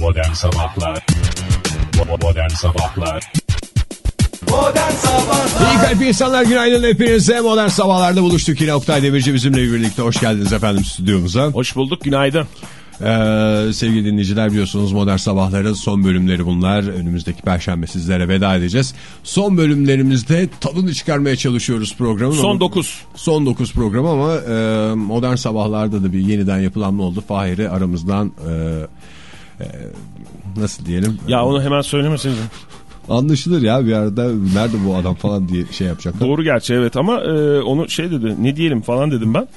Modern Sabahlar Modern Sabahlar Modern Sabahlar İyi kalp insanlar günaydın hepinize. Modern sabahlarda buluştuk yine Oktay Demirci bizimle birlikte. Hoş geldiniz efendim stüdyomuza. Hoş bulduk günaydın. Ee, sevgili dinleyiciler biliyorsunuz Modern Sabahların son bölümleri bunlar. Önümüzdeki perşembe sizlere veda edeceğiz. Son bölümlerimizde tadını çıkarmaya çalışıyoruz programın. Son Ama- 9. Son 9 program ama e, Modern Sabahlarda da bir yeniden yapılanma oldu. Fahir'i aramızdan e, e, nasıl diyelim? Ya onu hemen söylemeseydin. Anlaşılır ya bir arada nerede bu adam falan diye şey yapacaklar. Doğru gerçi evet ama e, onu şey dedi ne diyelim falan dedim ben.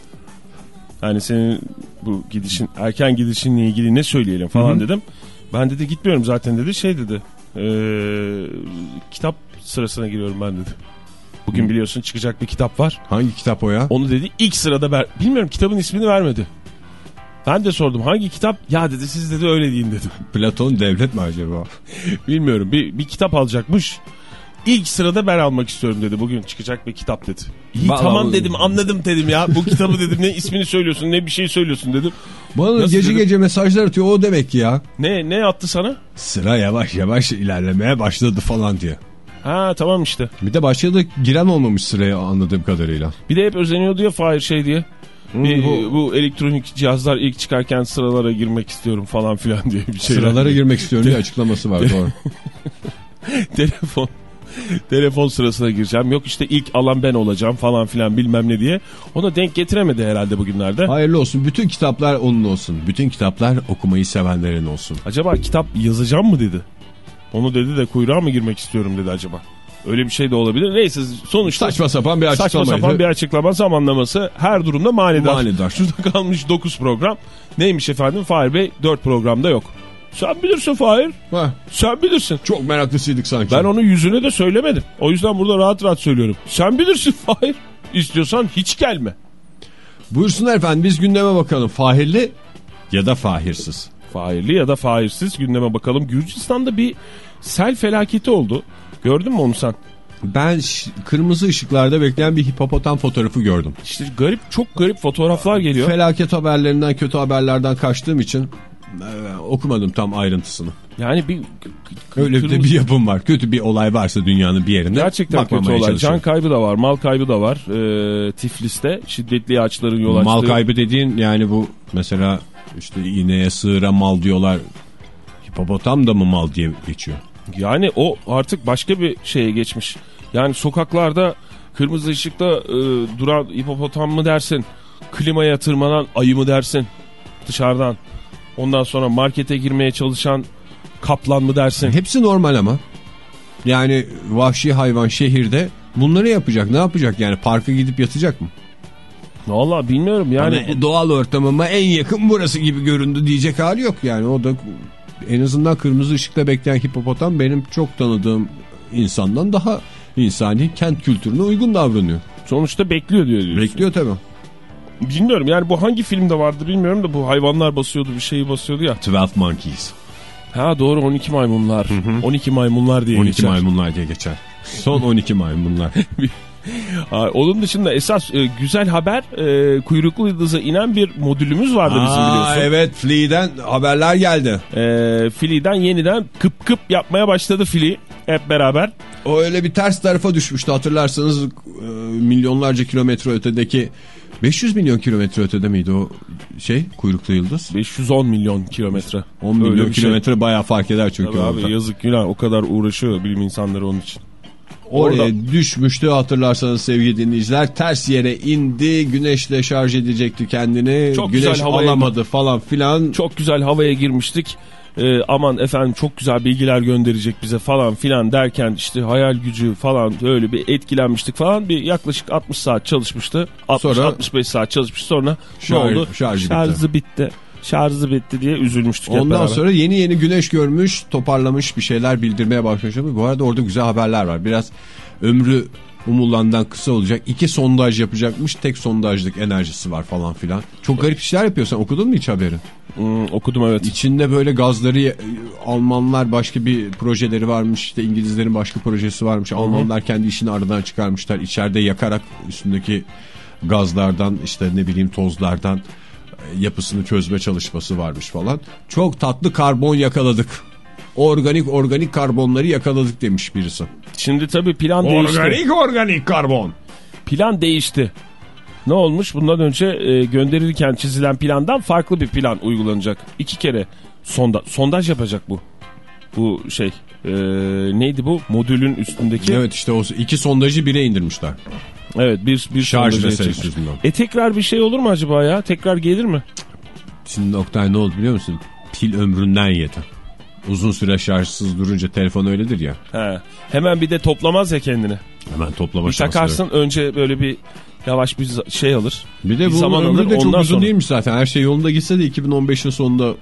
Hani senin bu gidişin erken gidişinle ilgili ne söyleyelim falan dedim. Ben dedi gitmiyorum zaten dedi şey dedi. e, kitap sırasına giriyorum ben dedi. Bugün biliyorsun çıkacak bir kitap var. Hangi kitap o ya? Onu dedi ilk sırada ver. Bilmiyorum kitabın ismini vermedi. Ben de sordum hangi kitap? Ya dedi siz dedi öyle deyin dedi. Platon devlet mi acaba? Bilmiyorum bir, bir kitap alacakmış. İlk sırada ben almak istiyorum dedi. Bugün çıkacak bir kitap dedi. İyi Vallahi tamam bu- dedim anladım dedim ya. Bu kitabı dedim ne ismini söylüyorsun ne bir şey söylüyorsun dedim. Bana Nasıl gece dedim? gece mesajlar atıyor o demek ki ya. Ne ne attı sana? Sıra yavaş yavaş ilerlemeye başladı falan diye. Ha tamam işte. Bir de başka da giren olmamış sıraya anladığım kadarıyla. Bir de hep özeniyordu ya Fahir şey diye. Bir, bu- bu, elektronik cihazlar ilk çıkarken sıralara girmek istiyorum falan filan diye bir şey. Sıralara girmek istiyorum diye açıklaması var doğru. telefon telefon sırasına gireceğim. Yok işte ilk alan ben olacağım falan filan bilmem ne diye. Ona denk getiremedi herhalde bugünlerde. Hayırlı olsun. Bütün kitaplar onun olsun. Bütün kitaplar okumayı sevenlerin olsun. Acaba kitap yazacağım mı dedi. Onu dedi de kuyruğa mı girmek istiyorum dedi acaba. Öyle bir şey de olabilir. Neyse sonuçta Saçma sapan bir saçma açıklamaydı. sapan bir açıklama zamanlaması her durumda manidar. Manidar. Şurada kalmış 9 program. Neymiş efendim Fahir Bey 4 programda yok. Sen bilirsin Fahir. Heh, Sen bilirsin. çok meraklısıydık sanki. Ben onu yüzüne de söylemedim. O yüzden burada rahat rahat söylüyorum. Sen bilirsin Fahir. İstiyorsan hiç gelme. Buyursunlar efendim biz gündeme bakalım. Fahirli ya da fahirsiz. Fahirli ya da fahirsiz gündeme bakalım. Gürcistan'da bir sel felaketi oldu. Gördün mü onu sen? Ben kırmızı ışıklarda bekleyen bir hipopotam fotoğrafı gördüm. İşte garip çok garip fotoğraflar geliyor. Felaket haberlerinden kötü haberlerden kaçtığım için e, okumadım tam ayrıntısını. Yani bir Öyle kırmızı- bir yapım var. Kötü bir olay varsa dünyanın bir yerinde. Gerçekten kötü olay. Can kaybı da var, mal kaybı da var. Ee, Tiflis'te şiddetli yağışların yol açtığı. Mal kaybı dediğin yani bu mesela işte iğneye sığıra mal diyorlar. Hipopotam da mı mal diye geçiyor? Yani o artık başka bir şeye geçmiş. Yani sokaklarda kırmızı ışıkta e, duran hipopotam mı dersin? Klimaya tırmanan ayı mı dersin? Dışarıdan. Ondan sonra markete girmeye çalışan kaplan mı dersin? Hepsi normal ama. Yani vahşi hayvan şehirde bunları yapacak. Ne yapacak yani? Parka gidip yatacak mı? Vallahi bilmiyorum yani. Yani doğal ortamıma en yakın burası gibi göründü diyecek hali yok yani. O da en azından kırmızı ışıkta bekleyen hipopotam benim çok tanıdığım insandan daha insani kent kültürüne uygun davranıyor. Sonuçta bekliyor diyor diyorsun. Bekliyor tabii. Bilmiyorum yani bu hangi filmde vardı bilmiyorum da bu hayvanlar basıyordu bir şeyi basıyordu ya. 12 Monkeys. Ha doğru 12 maymunlar. 12 maymunlar diye 12 geçer. maymunlar diye geçer. Son 12 maymunlar. Onun dışında esas e, güzel haber e, kuyruklu yıldıza inen bir modülümüz vardı bizim Aa, biliyorsun. evet Flea'den haberler geldi. E, Fili'den yeniden kıp kıp yapmaya başladı Fili hep beraber. O öyle bir ters tarafa düşmüştü hatırlarsanız e, milyonlarca kilometre ötedeki 500 milyon kilometre ötede miydi o şey kuyruklu yıldız? 510 milyon kilometre. 10 milyon şey. kilometre bayağı fark eder çünkü Tabii abi yazık günah o kadar uğraşıyor bilim insanları onun için. Oraya Orada- düşmüştü hatırlarsanız sevgili dinleyiciler. Ters yere indi. Güneşle şarj edecekti kendini. Çok Güneş güzel havaya- alamadı falan filan. Çok güzel havaya girmiştik. E, aman efendim çok güzel bilgiler gönderecek bize falan filan derken işte hayal gücü falan öyle bir etkilenmiştik falan. Bir yaklaşık 60 saat çalışmıştı. 60 Sonra- 65 saat çalışmış sonra Şarj- ne oldu? şarjı bitti. Şarjı bitti. Şarjı bitti diye üzülmüştük hep Ondan beraber. sonra yeni yeni güneş görmüş, toparlamış bir şeyler bildirmeye başlamış. Bu arada orada güzel haberler var. Biraz ömrü umulandan kısa olacak. İki sondaj yapacakmış. Tek sondajlık enerjisi var falan filan. Çok garip işler yapıyor. Sen okudun mu hiç haberi? Hmm, okudum evet. İçinde böyle gazları Almanlar başka bir projeleri varmış. İşte İngilizlerin başka projesi varmış. Almanlar kendi işini aradan çıkarmışlar. İçeride yakarak üstündeki gazlardan işte ne bileyim tozlardan yapısını çözme çalışması varmış falan. Çok tatlı karbon yakaladık. Organik organik karbonları yakaladık demiş birisi. Şimdi tabii plan değişti. organik karbon. Plan değişti. Ne olmuş? Bundan önce e, gönderilirken çizilen plandan farklı bir plan uygulanacak. İki kere sonda sondaj yapacak bu. Bu şey e, neydi bu? Modülün üstündeki. Evet işte o iki sondajı bire indirmişler. Evet bir, bir Şarj meselesi yüzünden. E tekrar bir şey olur mu acaba ya? Tekrar gelir mi? Şimdi Oktay ne oldu biliyor musun? Pil ömründen yedi. Uzun süre şarjsız durunca telefon öyledir ya. He. Hemen bir de toplamaz ya kendini. Hemen toplama Bir şansı takarsın önce böyle bir yavaş bir şey alır. Bir de bu zaman ömrü alır, de çok uzun sonra- değilmiş zaten. Her şey yolunda gitse de 2015'in sonunda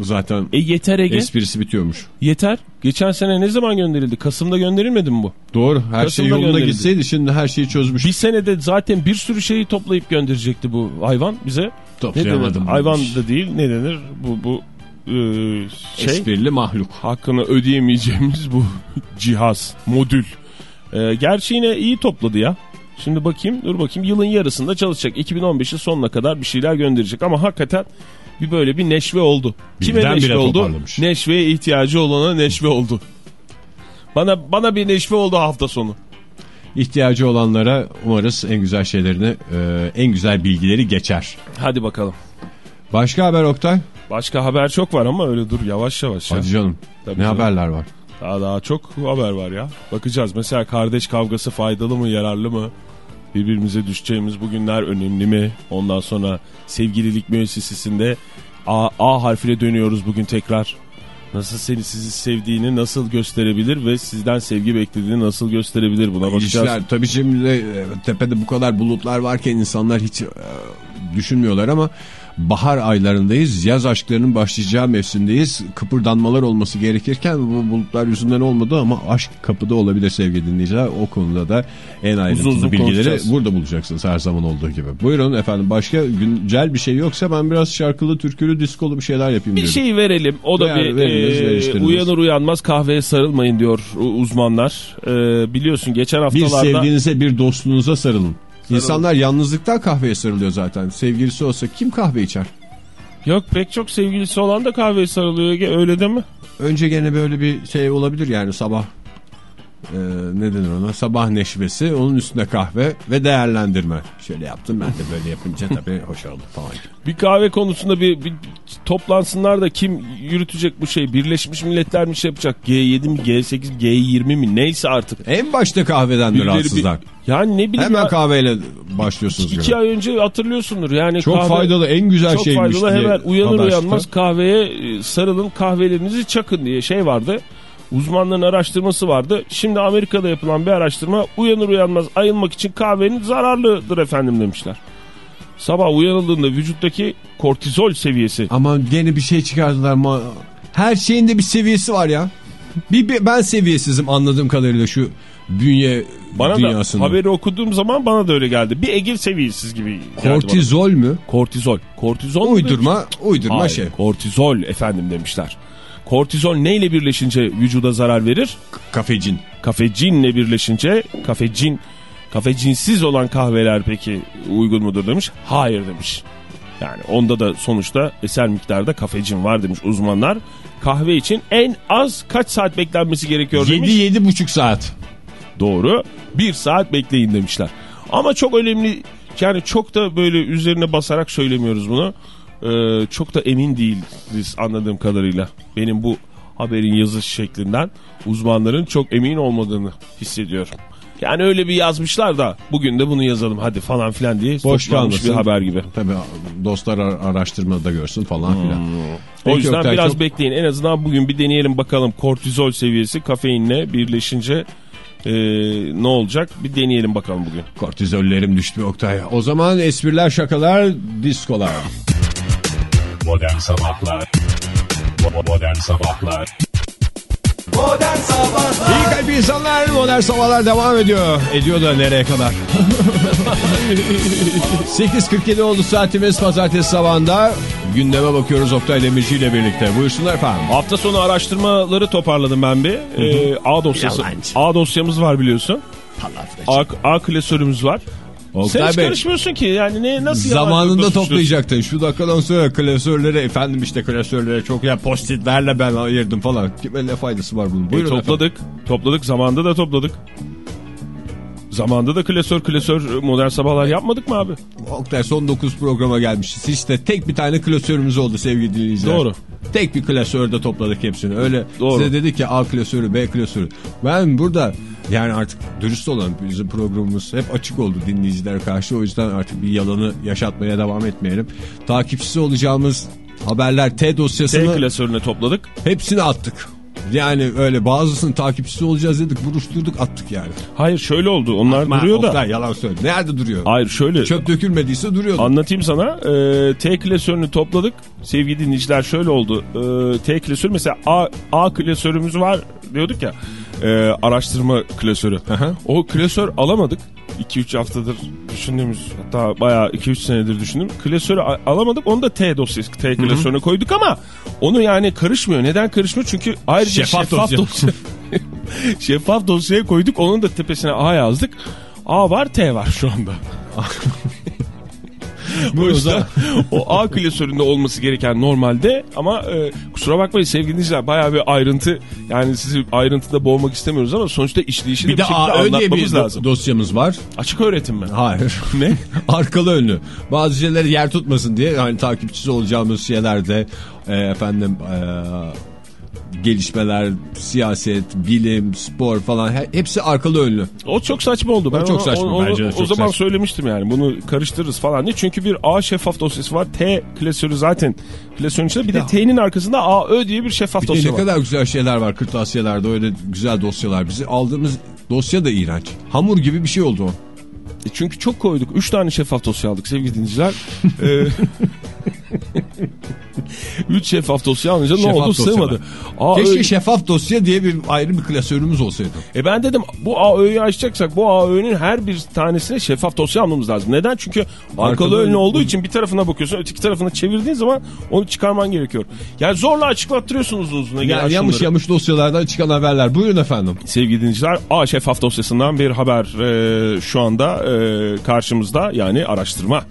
zaten E yeter Ege. esprisi bitiyormuş. Yeter. Geçen sene ne zaman gönderildi? Kasım'da gönderilmedi mi bu? Doğru. Her şey Kasım'da yolunda gönderildi. gitseydi şimdi her şeyi çözmüş. Bir senede zaten bir sürü şeyi toplayıp gönderecekti bu hayvan bize. Toplayamadım? Hayvan da değil ne denir? Bu bu e, şey Esprili mahluk. hakkını ödeyemeyeceğimiz bu cihaz, modül. E, gerçi yine iyi topladı ya. Şimdi bakayım dur bakayım yılın yarısında çalışacak. 2015'in sonuna kadar bir şeyler gönderecek ama hakikaten bir böyle bir neşve oldu. Kime Birdenbire neşve oldu? Neşveye ihtiyacı olana neşve oldu. Bana bana bir neşve oldu hafta sonu. İhtiyacı olanlara umarız en güzel şeylerini, e, en güzel bilgileri geçer. Hadi bakalım. Başka haber Oktay? Başka haber çok var ama öyle dur yavaş yavaş. ya. Hadi canım. Tabii ne canım. haberler var? Daha daha çok haber var ya. Bakacağız. Mesela kardeş kavgası faydalı mı, yararlı mı? Birbirimize düşeceğimiz bugünler önemli mi? Ondan sonra sevgililik müessesesinde A, A harfine dönüyoruz bugün tekrar. Nasıl seni sizi sevdiğini nasıl gösterebilir ve sizden sevgi beklediğini nasıl gösterebilir buna bakacağız. İlişkiler tabii şimdi e, tepede bu kadar bulutlar varken insanlar hiç e, düşünmüyorlar ama bahar aylarındayız. Yaz aşklarının başlayacağı mevsimdeyiz. Kıpırdanmalar olması gerekirken bu bulutlar yüzünden olmadı ama aşk kapıda olabilir sevgili dinleyiciler. O konuda da en ayrıntılı Uzun uzun bilgileri burada bulacaksınız her zaman olduğu gibi. Buyurun efendim başka güncel bir şey yoksa ben biraz şarkılı, türkülü, diskolu bir şeyler yapayım Bir diyorum. şey verelim. O da Ver- bir veriniz, e, uyanır uyanmaz kahveye sarılmayın diyor uzmanlar. E, biliyorsun geçen Bir haftalarda sevdiğinize bir dostluğunuza sarılın. İnsanlar yalnızlıktan kahveye sarılıyor zaten. Sevgilisi olsa kim kahve içer? yok pek çok sevgilisi olan da kahveye sarılıyor öyle değil mi? Önce gene böyle bir şey olabilir yani sabah e, ne denir ona sabah neşvesi onun üstünde kahve ve değerlendirme. Şöyle yaptım ben de böyle yapınca tabii hoş oldu falan. Bir kahve konusunda bir, bir toplansınlar da kim yürütecek bu şey? Birleşmiş Milletler mi şey yapacak? G7 mi, G8, G20 mi neyse artık. En başta kahveden de Birileri rahatsızlar. bir- yani ne bileyim Hemen ya, kahveyle başlıyorsunuz. iki ay önce hatırlıyorsundur. Yani Çok kahve- faydalı en güzel Çok şeymiş faydalı diye hemen uyanır uyanmaz kahveye e, sarılın kahvelerinizi çakın diye şey vardı. Uzmanların araştırması vardı. Şimdi Amerika'da yapılan bir araştırma uyanır uyanmaz ayılmak için kahvenin zararlıdır efendim demişler. Sabah uyanıldığında vücuttaki kortizol seviyesi Ama gene bir şey çıkardılar. Ma Her şeyin de bir seviyesi var ya. Bir, bir- ben seviyesizim anladığım kadarıyla şu bünye bana dünyasında. da haberi okuduğum zaman bana da öyle geldi. Bir egil seviyesiz gibi. Kortizol mü? Kortizol. Kortizol Uydurma, uydurma Hayır, şey. kortizol efendim demişler. Kortizol neyle birleşince vücuda zarar verir? Kafecin. Kafecinle birleşince kafecin kafecinsiz olan kahveler peki uygun mudur demiş. Hayır demiş. Yani onda da sonuçta eser miktarda kafecin var demiş uzmanlar. Kahve için en az kaç saat beklenmesi gerekiyor demiş. 7-7,5 saat. Doğru. Bir saat bekleyin demişler. Ama çok önemli yani çok da böyle üzerine basarak söylemiyoruz bunu. Ee, çok da emin değiliz anladığım kadarıyla. Benim bu haberin yazış şeklinden uzmanların çok emin olmadığını hissediyorum. Yani öyle bir yazmışlar da bugün de bunu yazalım hadi falan filan diye Boş kalmasın. bir haber gibi. Tabii dostlar ar- araştırmada görsün falan filan. O Peki yüzden Oktay, biraz çok- bekleyin. En azından bugün bir deneyelim bakalım kortizol seviyesi kafeinle birleşince e, ne olacak? Bir deneyelim bakalım bugün. Kortizollerim düştü Oktay. O zaman espriler, şakalar, diskolar. Modern Sabahlar Modern Sabahlar Modern Sabahlar İyi kalp insanlar, modern sabahlar devam ediyor. Ediyor da nereye kadar? 8.47 oldu saatimiz pazartesi sabahında. Gündeme bakıyoruz Oktay Demirci ile birlikte. Buyursunlar efendim. Hafta sonu araştırmaları toparladım ben bir. Ee, A dosyası. Yalancı. A dosyamız var biliyorsun. A, A klasörümüz var. Oktay Sen hiç Bey, karışmıyorsun ki yani ne nasıl Zamanında toplayacaktın. Şu dakikadan sonra klasörleri efendim işte klasörleri çok ya postitlerle ben ayırdım falan. Kime ne faydası var bunun? E, Buyurun topladık. Topladık. Zamanında da topladık. Zamanında da klasör klasör modern sabahlar yapmadık mı abi? Oktay son 9 programa gelmişiz. İşte tek bir tane klasörümüz oldu sevgili dinleyiciler. Doğru. Tek bir klasörde topladık hepsini. Öyle Doğru. size dedik ki A klasörü B klasörü. Ben burada yani artık dürüst olan bizim programımız hep açık oldu dinleyicilere karşı. O yüzden artık bir yalanı yaşatmaya devam etmeyelim. Takipçisi olacağımız haberler T T dosyasını klasörüne topladık. hepsini attık. Yani öyle bazısının takipçisi olacağız dedik buruşturduk attık yani. Hayır şöyle oldu. Onlar Ama duruyor da. Oktay, yalan söyle. Nerede duruyor? Hayır şöyle. Çöp dökülmediyse duruyordu. Anlatayım sana. Ee, T klasörünü topladık. Sevgili dinleyiciler şöyle oldu. Ee, T klasör mesela A, A klasörümüz var diyorduk ya. e, araştırma klasörü. hı. o klasör alamadık. 2-3 haftadır düşündüğümüz hatta bayağı 2-3 senedir düşündüm. Klasörü alamadık. Onu da T dosyası T klasörüne koyduk ama onu yani karışmıyor. Neden karışmıyor? Çünkü ayrıca Şeffaf şeffaf, dosya. dosya. şeffaf dosyaya koyduk. Onun da tepesine A yazdık. A var T var şu anda. Bu yüzden o A klasöründe olması gereken normalde ama e, kusura bakmayın sevgili dinleyiciler bayağı bir ayrıntı yani sizi ayrıntıda boğmak istemiyoruz ama sonuçta işleyişini bir bir, de şekilde A bir anlatmamız do- lazım. dosyamız var. Açık öğretim mi? Hayır. Ne? Arkalı önlü. Bazı şeyleri yer tutmasın diye yani takipçisi olacağımız şeylerde e, efendim e, gelişmeler, siyaset, bilim, spor falan he- hepsi arkalı önlü. O çok saçma oldu. Ben O çok saçma, onu- bence de O çok zaman saçma. söylemiştim yani bunu karıştırırız falan diye. Çünkü bir A şeffaf dosyası var. T klasörü zaten klasörün içinde. Bir de T'nin arkasında A Ö diye bir şeffaf Bir dosya ne var. kadar güzel şeyler var kırtasiyelerde öyle güzel dosyalar. Bizi aldığımız dosya da iğrenç. Hamur gibi bir şey oldu o. E Çünkü çok koyduk. Üç tane şeffaf dosya aldık sevgili dinleyiciler. Üç şeffaf dosya alınca ne Şeffaf oldu dosyalar. sığmadı. A, Keşke Ö- şeffaf dosya diye bir ayrı bir klasörümüz olsaydı. E ben dedim bu AÖ'yü açacaksak bu AÖ'nün her bir tanesine şeffaf dosya almamız lazım. Neden? Çünkü arkalı önlü olduğu için bir tarafına bakıyorsun öteki tarafına çevirdiğin zaman onu çıkarman gerekiyor. Yani zorla açıklattırıyorsun uzun uzun. Yani yamış yamış dosyalardan çıkan haberler. Buyurun efendim. Sevgili dinleyiciler A şeffaf dosyasından bir haber e, şu anda e, karşımızda yani araştırma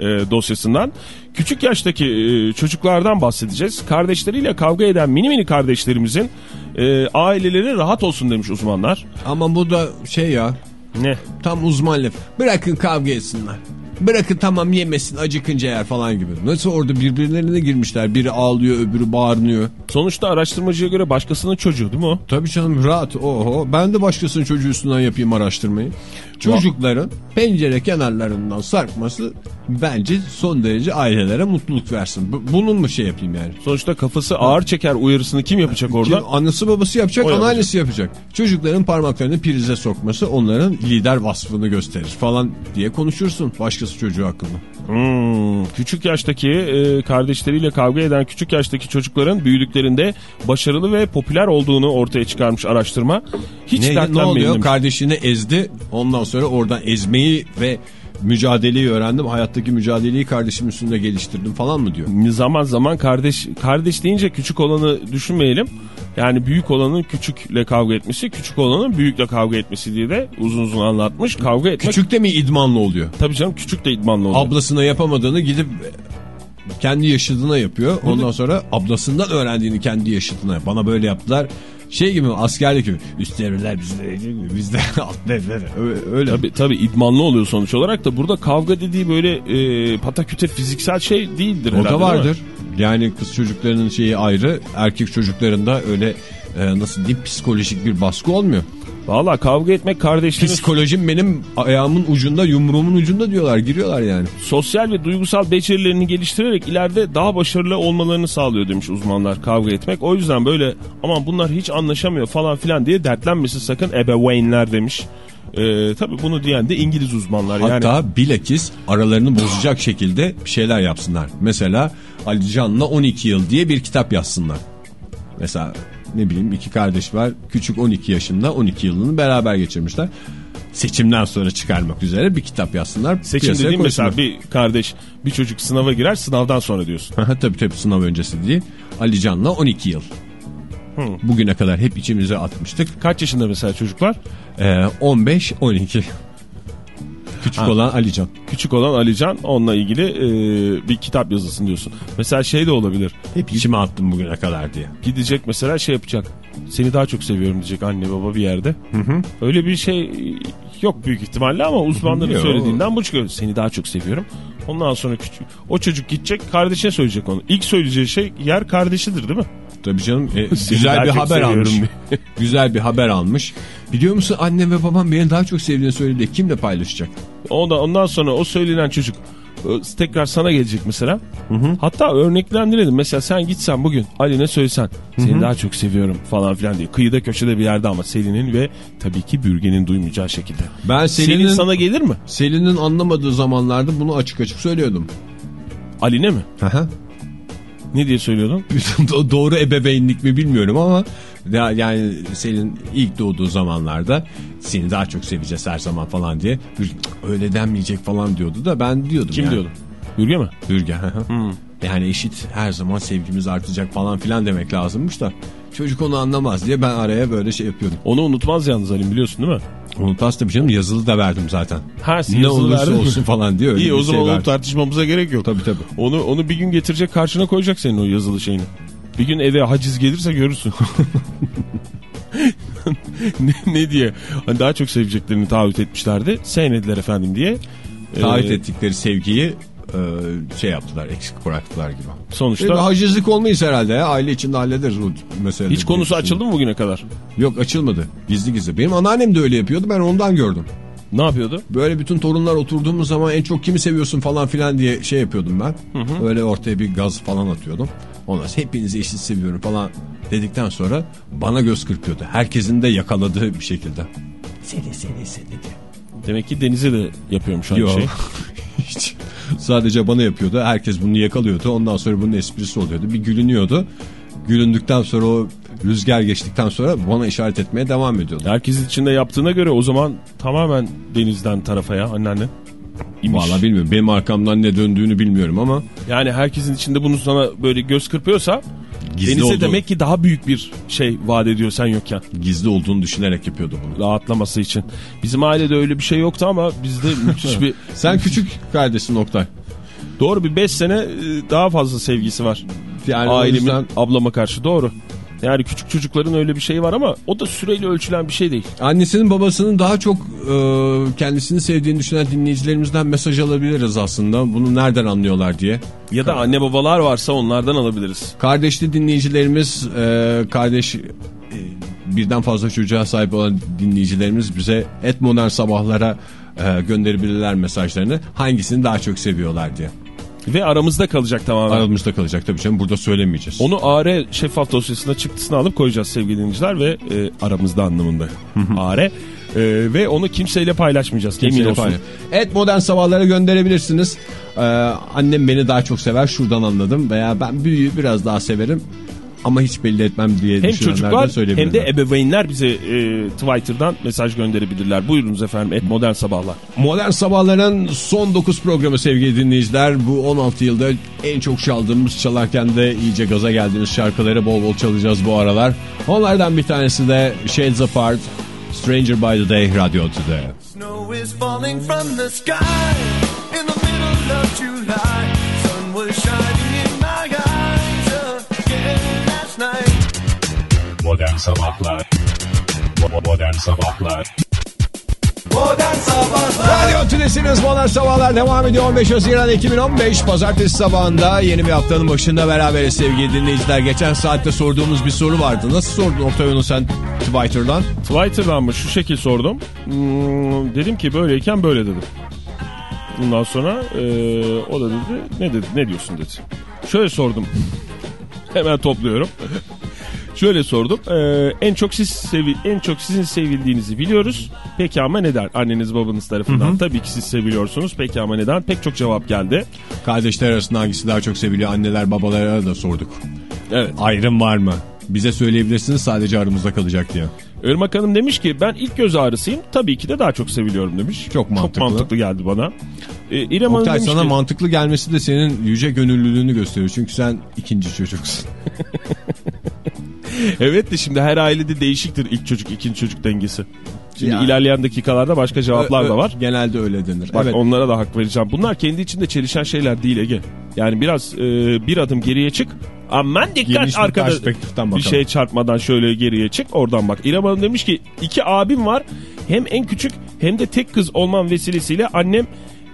e, dosyasından. Küçük yaştaki e, çocuklardan bahsedeceğiz. Kardeşleriyle kavga eden mini mini kardeşlerimizin e, aileleri rahat olsun demiş uzmanlar. Ama bu da şey ya Ne? tam uzman laf. Bırakın kavga etsinler. Bırakın tamam yemesin acıkınca yer falan gibi. Nasıl orada birbirlerine girmişler. Biri ağlıyor öbürü bağırıyor. Sonuçta araştırmacıya göre başkasının çocuğu değil mi o? Tabii canım rahat. Oho ben de başkasının çocuğu üstünden yapayım araştırmayı. Çocukların pencere kenarlarından sarkması bence son derece ailelere mutluluk versin. Bu- Bunun mu şey yapayım yani? Sonuçta kafası ağır çeker uyarısını kim yapacak orada? Kim, annesi babası yapacak, O yapacak. anneannesi yapacak. Çocukların parmaklarını prize sokması onların lider vasfını gösterir falan diye konuşursun başkası çocuğu hakkında. Hmm, küçük yaştaki e, kardeşleriyle kavga eden küçük yaştaki çocukların büyüdüklerinde başarılı ve popüler olduğunu ortaya çıkarmış araştırma. Hiç Ne, ne oluyor? Kardeşini ezdi. Ondan sonra oradan ezmeyi ve mücadeleyi öğrendim. Hayattaki mücadeleyi kardeşim üstünde geliştirdim falan mı diyor? Zaman zaman kardeş kardeş deyince küçük olanı düşünmeyelim. Yani büyük olanın küçükle kavga etmesi, küçük olanın büyükle kavga etmesi diye de uzun uzun anlatmış. Kavga etmek Küçük de mi idmanlı oluyor? tabii canım küçük de idmanlı oluyor. Ablasına yapamadığını gidip kendi yaşıdına yapıyor. Ondan sonra ablasından öğrendiğini kendi yaşıtına. Bana böyle yaptılar. Şey gibi askerlik gibi. Üst devreler bizde, bizde alt devreler. Öyle. öyle. Tabii, tabii idmanlı oluyor sonuç olarak da burada kavga dediği böyle e, pataküte fiziksel şey değildir O da mi? vardır. Yani kız çocuklarının şeyi ayrı. Erkek çocuklarında öyle e, nasıl diyeyim psikolojik bir baskı olmuyor. Valla kavga etmek kardeşlerin Psikolojim benim ayağımın ucunda yumruğumun ucunda diyorlar. Giriyorlar yani. sosyal ve duygusal becerilerini geliştirerek ileride daha başarılı olmalarını sağlıyor demiş uzmanlar kavga etmek. O yüzden böyle aman bunlar hiç anlaşamıyor falan filan diye dertlenmesin sakın ebeveynler demiş. Ee, tabii bunu diyen de İngiliz uzmanlar. Yani Hatta bilakis aralarını bozacak şekilde bir şeyler yapsınlar. Mesela Ali Can'la 12 yıl diye bir kitap yazsınlar. Mesela ne bileyim iki kardeş var. Küçük 12 yaşında 12 yılını beraber geçirmişler. Seçimden sonra çıkarmak üzere bir kitap yazsınlar. seçim dediğim mesela bir kardeş bir çocuk sınava girer sınavdan sonra diyorsun. Tabii tabii sınav öncesi değil. Ali Can'la 12 yıl. Bugüne kadar hep içimize atmıştık. Kaç yaşında mesela çocuklar? Ee, 15-12. Küçük Ha. olan Alican. Küçük olan Alican onunla ilgili e, bir kitap yazılsın diyorsun. Mesela şey de olabilir. Hep içime attım bugüne kadar diye. Gidecek mesela şey yapacak. Seni daha çok seviyorum diyecek anne baba bir yerde. Öyle bir şey yok büyük ihtimalle ama uzmanların Yok. söylediğinden bu çıkıyor. Seni daha çok seviyorum. Ondan sonra küçük, o çocuk gidecek kardeşine söyleyecek onu. İlk söyleyeceği şey yer kardeşidir değil mi? Tabii canım e, güzel bir haber almış. güzel bir haber almış. Biliyor musun annem ve babam beni daha çok sevdiğini söyledi. Kimle paylaşacak? Ondan, ondan sonra o söylenen çocuk e, tekrar sana gelecek mesela. Hatta örneklendirelim. Mesela sen gitsen bugün Ali'ne söylesen seni daha çok seviyorum falan filan diye. Kıyıda köşede bir yerde ama Selin'in ve tabii ki Bürgen'in duymayacağı şekilde. Ben Selin Selin'in sana gelir mi? Selin'in anlamadığı zamanlarda bunu açık açık söylüyordum. Ali'ne mi? Ne diye söylüyordun? Do- Doğru ebeveynlik mi bilmiyorum ama ya- yani senin ilk doğduğu zamanlarda seni daha çok seveceğiz her zaman falan diye "Cık, öyle denmeyecek falan diyordu da ben diyordum. Kim yani. diyordu? Bürge mi? Bürge. hı. Yani eşit her zaman sevgimiz artacak falan filan demek lazımmış da çocuk onu anlamaz diye ben araya böyle şey yapıyordum. Onu unutmaz yalnız Ali'm biliyorsun değil mi? Unutmaz tabii canım yazılı da verdim zaten. Her Ne yazılı olursa mi? olsun falan diye öyle İyi o zaman şey onu tartışmamıza gerek yok. Tabii tabii. Onu onu bir gün getirecek karşına koyacak senin o yazılı şeyini. Bir gün eve haciz gelirse görürsün. ne, ne diye? Hani daha çok seveceklerini taahhüt etmişlerdi. Sevmediler efendim diye. Taahhüt Ee, ettikleri sevgiyi e, şey yaptılar eksik bıraktılar gibi. Sonuçta İşte hacizlik olmayız herhalde ya. Aile içinde hallederiz bu meseleleri. hiç konusu açıldı mı bugüne kadar? Yok açılmadı. Gizli gizli. Benim anneannem de öyle yapıyordu. Ben ondan gördüm. Ne yapıyordu? Böyle bütün torunlar oturduğumuz zaman en çok kimi seviyorsun falan filan diye şey yapıyordum ben. Öyle ortaya bir gaz falan atıyordum. Ondan hepinizi eşit seviyorum falan dedikten sonra bana göz kırpıyordu. Herkesin de yakaladığı bir şekilde. Seni seni seni diye. Demek ki Deniz'e de yapıyormuş aynı Yok. şey. Hiç. Sadece bana yapıyordu. Herkes bunu yakalıyordu. Ondan sonra bunun esprisi oluyordu. Bir gülünüyordu. Gülündükten sonra o rüzgar geçtikten sonra bana işaret etmeye devam ediyordu. Herkesin içinde yaptığına göre o zaman tamamen Deniz'den tarafa ya anneanne. İmiş. Vallahi bilmiyorum. Benim arkamdan ne döndüğünü bilmiyorum ama Yani herkesin içinde bunu sana böyle göz kırpıyorsa Gizli Deniz'e olduğu- demek ki daha büyük bir şey vaat ediyor sen yokken. gizli olduğunu düşünerek yapıyordu bunu. Rahatlaması için. Bizim ailede öyle bir şey yoktu ama bizde müthiş bir... Sen küçük kardeşin Oktay. Doğru bir 5 sene e, daha fazla sevgisi var. Yani Ailemin yüzden ablama karşı doğru. Yani küçük çocukların öyle bir şeyi var ama o da süreyle ölçülen bir şey değil. annesinin babasının daha çok e, kendisini sevdiğini düşünen dinleyicilerimizden mesaj alabiliriz aslında. Bunu nereden anlıyorlar diye. Ya da anne babalar varsa onlardan alabiliriz. Kardeşli dinleyicilerimiz, e, kardeş e, birden fazla çocuğa sahip olan dinleyicilerimiz bize et modern sabahlara e, gönderebilirler mesajlarını. Hangisini daha çok seviyorlar diye. Ve aramızda kalacak tamamen. Aramızda kalacak tabii canım burada söylemeyeceğiz. Onu AR şeffaf dosyasına çıktısını alıp koyacağız sevgili dinleyiciler ve e, aramızda anlamında AR. E, ve onu kimseyle paylaşmayacağız. Emin Kimseyle olsun. paylaş- Et modern sabahlara gönderebilirsiniz. Ee, annem beni daha çok sever şuradan anladım veya ben büyüğü biraz daha severim ama hiç belli etmem diye Hem çocuklar hem de ebeveynler bize e, Twitter'dan mesaj gönderebilirler. Buyurunuz efendim et modern sabahlar. Modern Sabahların son 9 programı sevgili dinleyiciler. Bu 16 yılda en çok çaldığımız çalarken de iyice gaza geldiğimiz şarkıları bol bol çalacağız bu aralar. Onlardan bir tanesi de Shades Apart, Stranger by the Day, Radio Today. Snow is falling from the sky in the middle of July. Sun was shining Modern Sabahlar Modern Sabahlar Modern Sabahlar Radyo Tülesi'niz Modern Sabahlar devam ediyor. 15 Haziran 2015 Pazartesi sabahında yeni bir haftanın başında beraberiz sevgili dinleyiciler. Geçen saatte sorduğumuz bir soru vardı. Nasıl sordun Oktay onu sen Twitter'dan? Twitter'dan mı şu şekil sordum. Hmm, dedim ki böyleyken böyle dedim. Bundan sonra e, o da dedi ne dedi ne diyorsun dedi. Şöyle sordum. Hemen topluyorum. Şöyle sordum. E, en çok siz sevi en çok sizin sevildiğinizi biliyoruz. Peki ama neden? Anneniz babanız tarafından. Tabii ki siz seviliyorsunuz. Peki ama neden? Pek çok cevap geldi. Kardeşler arasında hangisi daha çok seviliyor? Anneler babalara da sorduk. Evet. Ayrım var mı? Bize söyleyebilirsiniz sadece aramızda kalacak diye. Irmak Hanım demiş ki ben ilk göz ağrısıyım. Tabii ki de daha çok seviliyorum demiş. Çok mantıklı. Çok mantıklı geldi bana. E, İrem Hanım Oktay demiş sana ki, mantıklı gelmesi de senin yüce gönüllülüğünü gösteriyor. Çünkü sen ikinci çocuksun. Evet de şimdi her ailede değişiktir ilk çocuk ikinci çocuk dengesi. Şimdi Yani. ilerleyen dakikalarda başka cevaplar Ö- da ö- var. Genelde öyle denir. Bak evet. onlara da hak vereceğim. Bunlar kendi içinde çelişen şeyler değil Ege. Yani biraz e, bir adım geriye çık. Aman dikkat Geniş bir arkada bir bakalım. şey çarpmadan şöyle geriye çık oradan bak. İrem Hanım demiş ki iki abim var. Hem en küçük hem de tek kız olmam vesilesiyle annem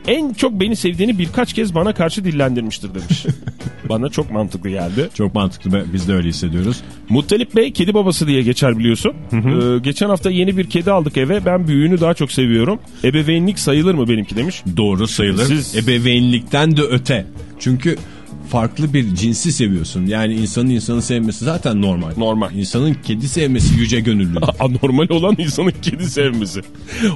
en çok beni sevdiğini birkaç kez bana karşı dillendirmiştir demiş. bana çok mantıklı geldi. Çok mantıklı biz de öyle hissediyoruz. Muttalip Bey kedi babası diye geçer biliyorsun. Ee, geçen hafta yeni bir kedi aldık eve. Ben büyüğünü daha çok seviyorum. Ebeveynlik sayılır mı benimki demiş. Doğru sayılır. Siz- Ebeveynlikten de öte. Çünkü farklı bir cinsi seviyorsun. Yani insanın insanı sevmesi zaten normal. Normal. İnsanın kedi sevmesi yüce gönüllü. Anormal olan insanın kedi sevmesi.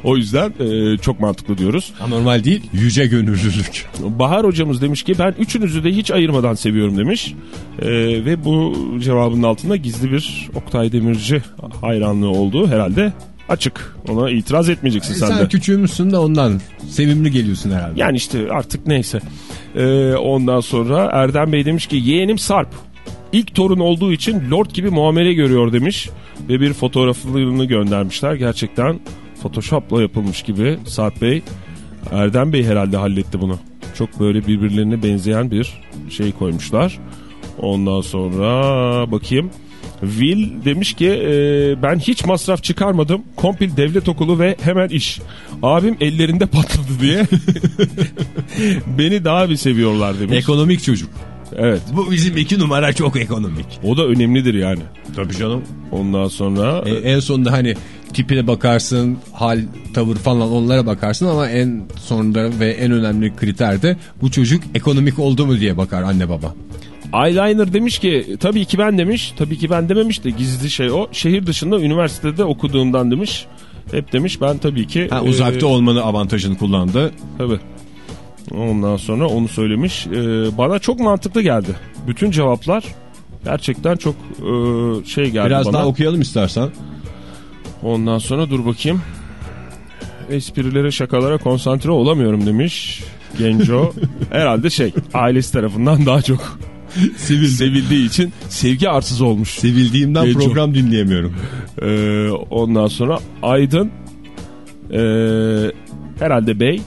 O yüzden e, çok mantıklı diyoruz. Anormal değil, yüce gönüllülük. Bahar hocamız demiş ki ben üçünüzü de hiç ayırmadan seviyorum demiş. E, ve bu cevabın altında gizli bir Oktay Demirci hayranlığı olduğu herhalde açık. Ona itiraz etmeyeceksin sen, Sen de. küçüğümüzsün de ondan sevimli geliyorsun herhalde. Yani işte artık neyse. Ee, ondan sonra Erdem Bey demiş ki yeğenim Sarp. İlk torun olduğu için lord gibi muamele görüyor demiş. Ve bir fotoğraflarını göndermişler. Gerçekten photoshopla yapılmış gibi Sarp Bey. Erdem Bey herhalde halletti bunu. Çok böyle birbirlerine benzeyen bir şey koymuşlar. Ondan sonra bakayım. Will demiş ki e, ben hiç masraf çıkarmadım. Kompil devlet okulu ve hemen iş. Abim ellerinde patladı diye beni daha bir seviyorlar demiş. Ekonomik çocuk. evet. Bu bizim iki numara çok ekonomik. O da önemlidir yani. Tabii canım. Ondan sonra E, en sonunda hani tipine bakarsın, hal, tavır falan onlara bakarsın ama en sonunda ve en önemli kriter de bu çocuk ekonomik oldu mu diye bakar anne baba. Eyeliner demiş ki tabii ki ben demiş. Tabii ki ben dememiş de gizli şey o. Şehir dışında üniversitede okuduğumdan demiş. Hep demiş ben tabii ki. Ha, e, uzakta olmanın avantajını kullandı. Tabii. Ondan sonra onu söylemiş. Ee, bana çok mantıklı geldi. Bütün cevaplar gerçekten çok e, şey geldi Biraz bana. daha okuyalım istersen. Ondan sonra dur bakayım. Esprilere şakalara konsantre olamıyorum demiş Genco. Herhalde şey ailesi tarafından daha çok sevildiği için sevgi arsız olmuş. Sevildiğimden Genco. program dinleyemiyorum. Ee, ondan sonra Aydın e, herhalde Bey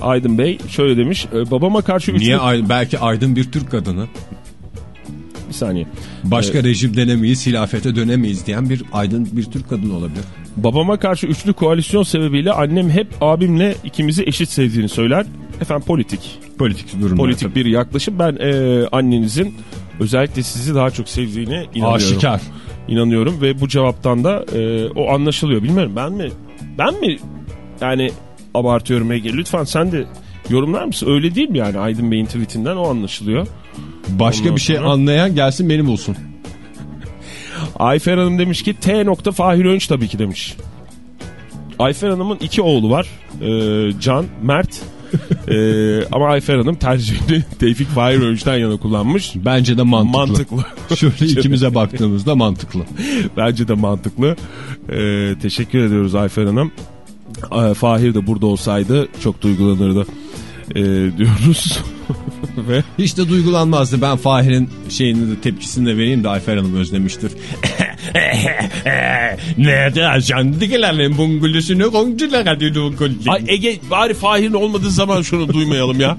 Aydın Bey şöyle demiş. e, babama karşı üçlü... Niye Ay- belki Aydın bir Türk kadını. Bir saniye. Başka rejim denemeyiz, hilafete dönemeyiz diyen bir Aydın bir Türk kadını olabilir. Babama karşı üçlü koalisyon sebebiyle annem hep abimle ikimizi eşit sevdiğini söyler. Efendim politik. Politik durumlar. Politik bir yaklaşım. Ben e, annenizin özellikle sizi daha çok sevdiğine inanıyorum. Aşikar. İnanıyorum ve bu cevaptan da e, o anlaşılıyor. Bilmiyorum ben mi ben mi yani abartıyorum Ege lütfen sen de yorumlar mısın? Öyle değil mi yani Aydın Bey'in tweetinden o anlaşılıyor. Başka Ondan bir şey sonra- anlayan gelsin beni bulsun. Ayfer Hanım demiş ki T Fahir Önç tabii ki demiş. Ayfer Hanım'ın iki oğlu var. Ee, Can, Mert. Ee, ama Ayfer Hanım tercihini Tevfik Fahir Önç'ten yana kullanmış. Bence de mantıklı. Mantıklı. Şöyle ikimize baktığımızda mantıklı. Bence de mantıklı. Ee, teşekkür ediyoruz Ayfer Hanım. Ee, Fahir de burada olsaydı çok duygulanırdı ee, diyoruz. Ve Hiç de duygulanmazdı. Ben Fahir'in şeyini de tepkisini de vereyim de Ayfer Hanım özlemiştir. Nerede ajandıkların bungulüsünü komşulara dedi Ay Ege bari Fahir'in olmadığı zaman şunu duymayalım ya.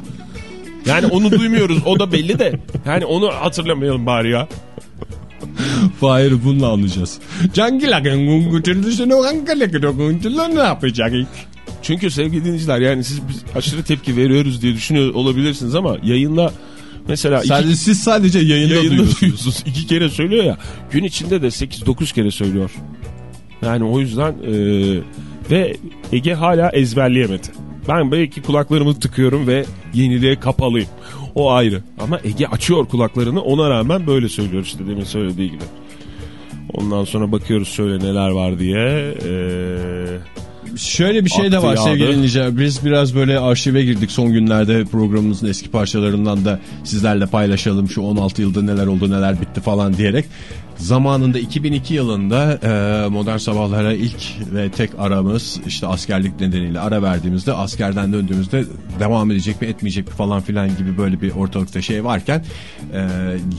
Yani onu duymuyoruz o da belli de. Yani onu hatırlamayalım bari ya. Fahir'i bununla anlayacağız. Cangilakin bungulüsünü komşulara ne yapacak? Çünkü sevgili dinleyiciler yani siz aşırı tepki veriyoruz diye düşünüyor olabilirsiniz ama yayında mesela iki, Sadece, siz sadece yayında, yayında duyuyorsunuz. duyuyorsunuz. iki kere söylüyor ya gün içinde de 8-9 kere söylüyor. Yani o yüzden e, ve Ege hala ezberleyemedi. Ben belki kulaklarımı tıkıyorum ve yeniliğe kapalıyım. O ayrı. Ama Ege açıyor kulaklarını ona rağmen böyle söylüyor işte demin söylediği gibi. Ondan sonra bakıyoruz şöyle neler var diye. Eee... Şöyle bir şey de var yağdı. sevgili dinleyiciler. Biz biraz böyle arşive girdik son günlerde programımızın eski parçalarından da sizlerle paylaşalım. Şu 16 yılda neler oldu neler bitti falan diyerek. Zamanında 2002 yılında e, Modern Sabahlara ilk ve tek aramız işte askerlik nedeniyle ara verdiğimizde askerden döndüğümüzde devam edecek mi etmeyecek mi falan filan gibi böyle bir ortalıkta şey varken e,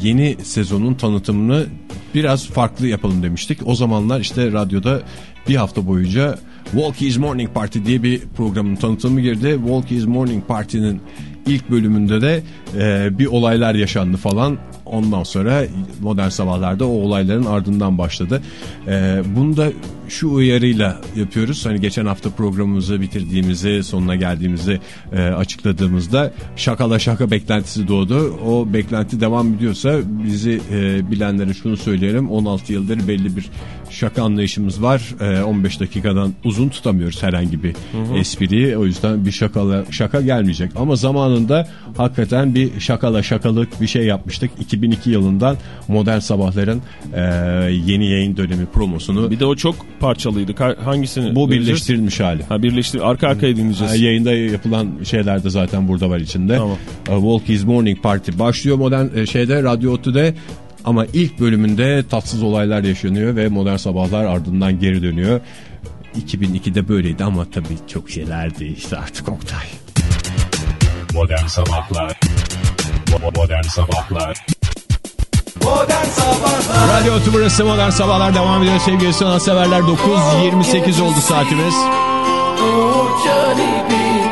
yeni sezonun tanıtımını biraz farklı yapalım demiştik. O zamanlar işte radyoda bir hafta boyunca Walkies Morning Party diye bir programın tanıtımı girdi. Walkies Morning Party'nin ilk bölümünde de e, bir olaylar yaşandı falan. Ondan sonra modern sabahlarda o olayların ardından başladı. E, bunu da şu uyarıyla yapıyoruz. Hani geçen hafta programımızı bitirdiğimizi, sonuna geldiğimizi e, açıkladığımızda şakala şaka beklentisi doğdu. O beklenti devam ediyorsa bizi e, bilenlere şunu söyleyelim. 16 yıldır belli bir şaka anlayışımız var. E, 15 dakikadan uzun tutamıyoruz herhangi bir espriyi. O yüzden bir şakala şaka gelmeyecek. Ama zamanında hakikaten bir şakala şakalık bir şey yapmıştık. 2002 yılından Modern Sabahların e, yeni yayın dönemi promosunu Bir de o çok parçalıydı. Hangisini? bu birleştirilmiş hali. Ha birleştir. Arka arkaya dinleyeceğiz. Ha, yayında yapılan şeyler de zaten burada var içinde. Tamam. A Walkies Morning Party başlıyor modern e, şeyde Radyo Otü'de ama ilk bölümünde tatsız olaylar yaşanıyor ve modern sabahlar ardından geri dönüyor. 2002'de böyleydi ama tabii çok şeyler değişti artık Oktay. Modern Sabahlar Modern Sabahlar Modern Sabahlar. Radyo burası modern sabahlar devam ediyor sevgili sanatseverler. 9.28 oldu saatimiz. Oh Johnny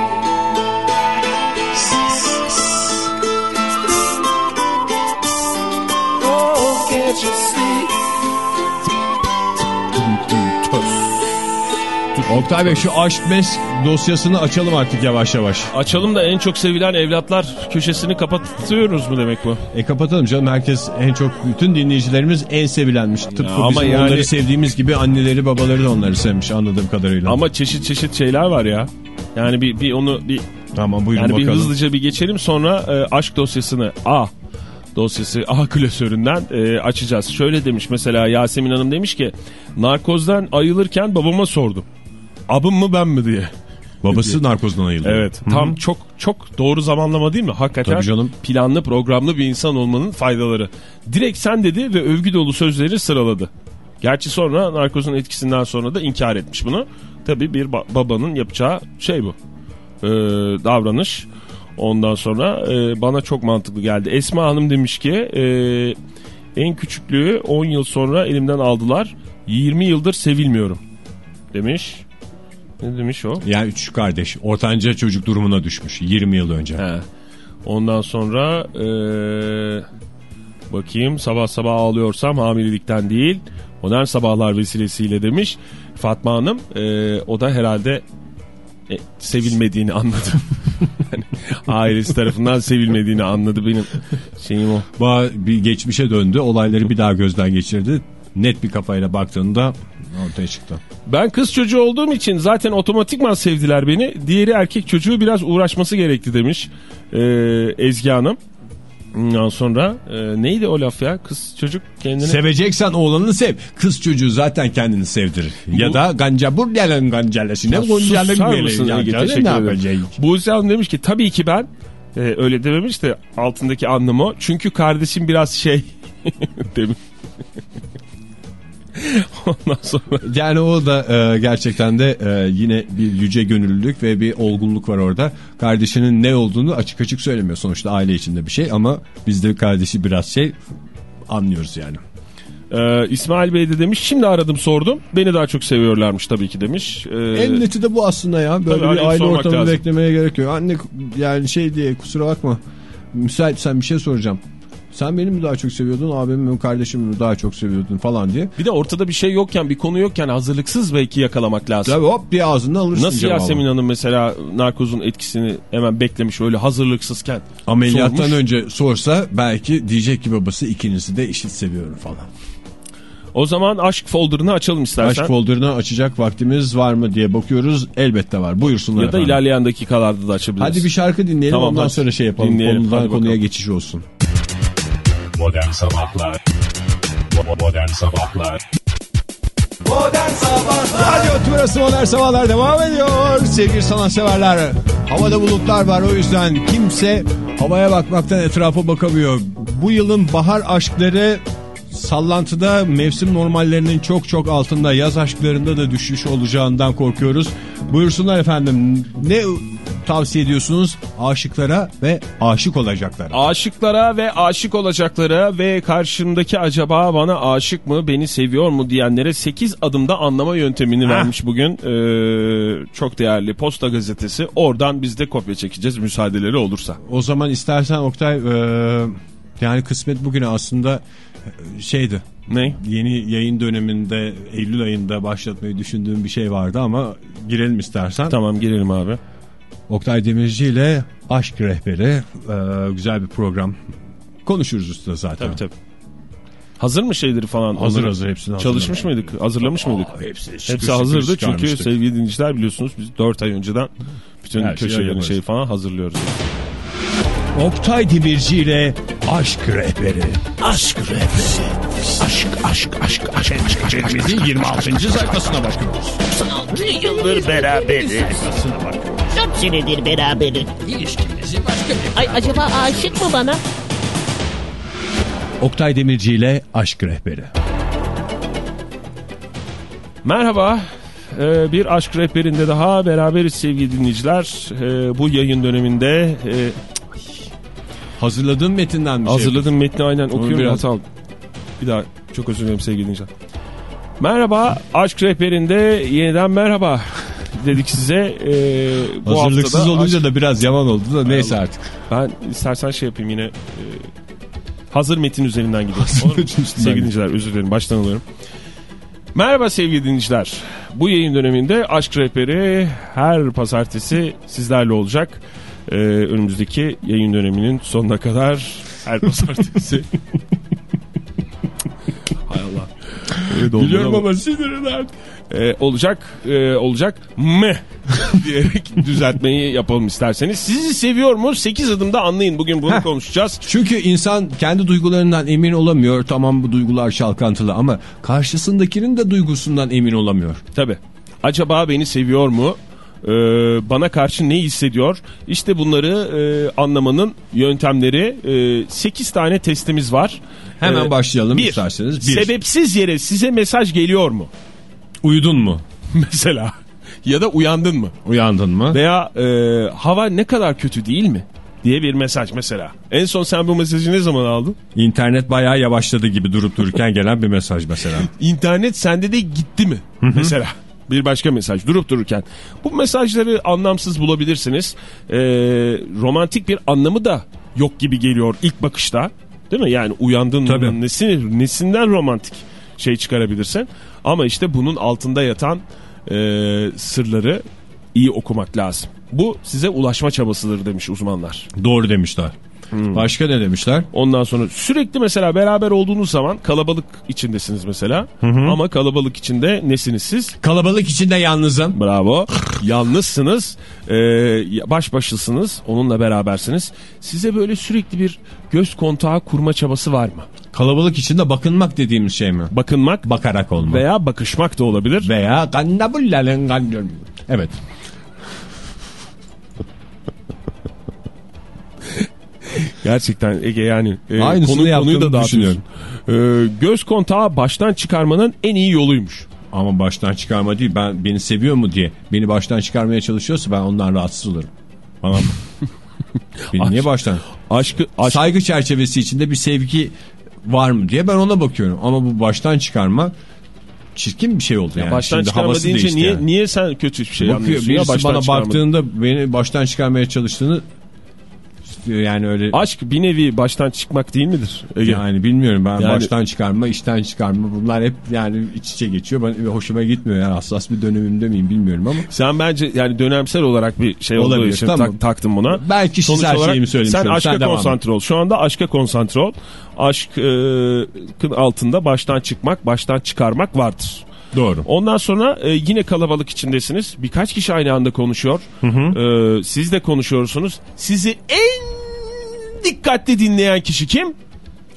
Oktay Bey şu aşk mes dosyasını açalım artık yavaş yavaş. Açalım da en çok sevilen evlatlar köşesini kapatıyoruz mu demek bu? E kapatalım canım herkes en çok bütün dinleyicilerimiz en sevilenmiş. Tıpkı Ya ama bizim yani- onları sevdiğimiz gibi anneleri babaları da onları sevmiş anladığım kadarıyla. Ama çeşit çeşit şeyler var ya. Yani bir, bir onu bir Tamam buyurun yani bir bakalım. hızlıca bir geçelim sonra e, aşk dosyasını A dosyası A klasöründen e, açacağız. Şöyle demiş mesela Yasemin Hanım demiş ki narkozdan ayılırken babama sordum. Abım mı ben mi diye. Babası narkozdan ayıldı. Evet tam çok çok doğru zamanlama değil mi? Hakikaten Tabii canım. planlı programlı bir insan olmanın faydaları. Direkt sen dedi ve övgü dolu sözleri sıraladı. Gerçi sonra narkozun etkisinden sonra da inkar etmiş bunu. Tabii bir ba- babanın yapacağı şey bu. Ee, davranış. Ondan sonra e, bana çok mantıklı geldi. Esma Hanım demiş ki e, en küçüklüğü 10 yıl sonra elimden aldılar. 20 yıldır sevilmiyorum demiş. Ne demiş o? Yani üç kardeş ortanca çocuk durumuna düşmüş 20 yıl önce. He. Ondan sonra eee, bakayım sabah sabah ağlıyorsam hamilelikten değil modern sabahlar vesilesiyle demiş Fatma Hanım eee, o da herhalde e, sevilmediğini anladı. Yani ailesi tarafından sevilmediğini anladı benim şeyim o. Ba- bir geçmişe döndü olayları bir daha gözden geçirdi. Net bir kafayla baktığında ortaya çıktı. Ben kız çocuğu olduğum için zaten otomatikman sevdiler beni. Diğeri erkek çocuğu biraz uğraşması gerekti demiş eee Ezgi Hanım. Ondan sonra eee, neydi o laf ya? Kız çocuk kendini... Seveceksen oğlanı sev. Kız çocuğu zaten kendini sevdirir. Ya da ganca burgelin gancalesine susar gelin ne yapacak? Buse Hanım demiş ki tabii ki ben e, öyle dememiş de altındaki anlamı. Çünkü kardeşim biraz şey demiş. Ondan sonra Yani o da e, gerçekten de e, yine bir yüce gönüllülük ve bir olgunluk var orada. Kardeşinin ne olduğunu açık açık söylemiyor. Sonuçta aile içinde bir şey ama biz de kardeşi biraz şey anlıyoruz yani. e, İsmail Bey de demiş şimdi aradım sordum. Beni daha çok seviyorlarmış tabii ki demiş. E, En neti de bu aslında ya. Böyle Tabii, bir aile sormak ortamı lazım. beklemeye gerek yok. Anne yani şey diye kusura bakma. Müsait sen bir şey soracağım. Sen beni mi daha çok seviyordun abimi mi kardeşimi mi daha çok seviyordun falan diye. bir de ortada bir şey yokken bir konu yokken hazırlıksız belki yakalamak lazım. Tabii hop bir ağzından alırsın Nasıl cevabı. Yasemin Hanım mesela narkozun etkisini hemen beklemiş öyle hazırlıksızken Ameliyattan sormuş. önce sorsa belki diyecek ki babası ikinizi de eşit seviyorum falan. O zaman aşk folderını açalım istersen. Aşk folderını açacak vaktimiz var mı diye bakıyoruz. Elbette var. Buyursunlar ya da efendim. ilerleyen dakikalarda da açabiliriz. Hadi bir şarkı dinleyelim Tamam, ondan sonra şey yapalım. Dinleyelim, Konudan hadi konuya bakalım. geçiş olsun. Modern Sabahlar Modern Sabahlar Modern Sabahlar Radyo Tümrüt'ü Modern Sabahlar devam ediyor. Sevgili sanatseverler. Havada bulutlar var o yüzden kimse havaya bakmaktan etrafa bakamıyor. Bu yılın bahar aşkları sallantıda mevsim normallerinin çok çok altında yaz aşklarında da düşüş olacağından korkuyoruz. Buyursunlar efendim ne tavsiye ediyorsunuz aşıklara ve aşık olacaklara. Aşıklara ve aşık olacaklara ve karşımdaki acaba bana aşık mı, beni seviyor mu diyenlere 8 adımda anlama yöntemini vermiş bugün. Ee, çok değerli Posta Gazetesi. Oradan biz de kopya çekeceğiz müsaadeleri olursa. O zaman istersen Oktay e, yani kısmet bugüne aslında e, şeydi. Ne? Yeni yayın döneminde Eylül ayında başlatmayı düşündüğüm bir şey vardı ama girelim istersen. Tamam girelim abi. Oktay Demirci ile Aşk Rehberi e, güzel bir program. Konuşuruz üstüne zaten. Tabii tabii. Hazır mı şeyleri falan? Hazır hazır hepsini Çalışmış mıydık? Hazırlamış mıydık? Aa, hepsi Hepsi hazırdı çünkü sevgili dinleyiciler biliyorsunuz biz 4 ay önceden bütün Her yaparız. şey falan hazırlıyoruz. Oktay Demirci ile Aşk Rehberi. Aşk rehberi. Aşk aşk aşk aşk aşk aşk. Cennet'in 26. sayfasına bakıyoruz. 6 yıldır beraberiz. 4 senedir beraberiz. Ay acaba aşık mı bana? Oktay Demirci ile Aşk Rehberi. Merhaba. Ee, bir aşk rehberinde daha beraberiz sevgili dinleyiciler. Ee, bu yayın döneminde e, Hazırladığın metinden bir şey. hazırladığım metni aynen okuyorum. biraz- Hata aldım. Bir daha çok özür dilerim sevgili dinleyiciler. Merhaba aşk rehberinde yeniden merhaba dedik size. Ee, bu Hazırlıksız haftada olunca aşk- da biraz yaman oldu da neyse artık. Ben istersen şey yapayım yine. e, hazır metin üzerinden gidelim. Hazır metin Sevgili dinleyiciler özür dilerim baştan alıyorum. Merhaba sevgili dinleyiciler. Bu yayın döneminde Aşk Rehberi her pazartesi sizlerle olacak. Ee, önümüzdeki yayın döneminin sonuna kadar her pazartesi. Hay Allah. Biliyorum ama- ama sinirler. ee, olacak e, olacak mı diyerek düzeltmeyi yapalım isterseniz. Sizi seviyor mu? 8 adımda anlayın. Bugün bunu Heh. konuşacağız. Çünkü insan kendi duygularından emin olamıyor. Tamam bu duygular çalkantılı ama karşısındakinin de duygusundan emin olamıyor. Tabi. Acaba beni seviyor mu? Ee, bana karşı ne hissediyor? İşte bunları e, anlamanın yöntemleri. 8 tane testimiz var. Hemen Ee, başlayalım bir, isterseniz. Bir, Sebepsiz yere size mesaj geliyor mu? uyudun mu? Mesela. Ya da uyandın mı? Uyandın mı? Veya e, hava ne kadar kötü değil mi? Diye bir mesaj mesela. En son sen bu mesajı ne zaman aldın? İnternet bayağı yavaşladı gibi durup dururken gelen bir mesaj mesela. İnternet sende de gitti mi? Mesela. Bir başka mesaj durup dururken. Bu mesajları anlamsız bulabilirsiniz. Ee, romantik bir anlamı da yok gibi geliyor ilk bakışta. Değil mi? Yani uyandın Tabii. nesi, nesinden romantik şey çıkarabilirsin. Ama işte bunun altında yatan e, sırları iyi okumak lazım. Bu size ulaşma çabasıdır demiş uzmanlar. Doğru demişler. Başka ne demişler? Ondan sonra sürekli mesela beraber olduğunuz zaman kalabalık içindesiniz mesela. Ama kalabalık içinde nesiniz siz? Kalabalık içinde yalnızım. Bravo. Yalnızsınız. Ee, baş başısınız. Onunla berabersiniz. Size böyle sürekli bir göz kontağı kurma çabası var mı? Kalabalık içinde bakınmak dediğimiz şey mi? Bakınmak Bakarak olma. veya bakışmak da olabilir. Veya gannabullalın gannabul. Evet. Gerçekten Ege yani e, Aynısını konu, konuyu da dağıtıyorsun. Ee, göz kontağı baştan çıkarmanın en iyi yoluymuş. Ama baştan çıkarma değil. Ben beni seviyor mu diye beni baştan çıkarmaya çalışıyorsa ben ondan rahatsız olurum. Bana beni niye baştan? Aşkı, aşk, Saygı çerçevesi içinde bir sevgi var mı diye ben ona bakıyorum. Ama bu baştan çıkarma çirkin bir şey oldu yani. baştan Şimdi çıkarma deyince niye, yani. niye sen kötü bir şey Bakıyor, anlıyorsun ya birisi baştan bana çıkarma? baktığında beni baştan çıkarmaya çalıştığını yani öyle Aşk bir nevi baştan çıkmak değil midir? Ege? yani bilmiyorum ben Yani- baştan çıkarma işten çıkarma bunlar hep yani iç içe geçiyor. Ben hoşuma gitmiyor yani hassas bir dönemimde miyim bilmiyorum ama Sen bence yani dönemsel olarak bir şey olduğu Olabilir, için tamam. tak- taktın buna. Belki kişisel Sonuç olarak şeyimi söylemiş Sen olayım. aşka Sen konsantre ol. Şu anda aşka konsantre ol. Aşkın altında baştan çıkmak, baştan çıkarmak vardır. Doğru. Ondan sonra e, yine kalabalık içindesiniz. Birkaç kişi aynı anda konuşuyor. E, siz de konuşuyorsunuz. Sizi en dikkatli dinleyen kişi kim?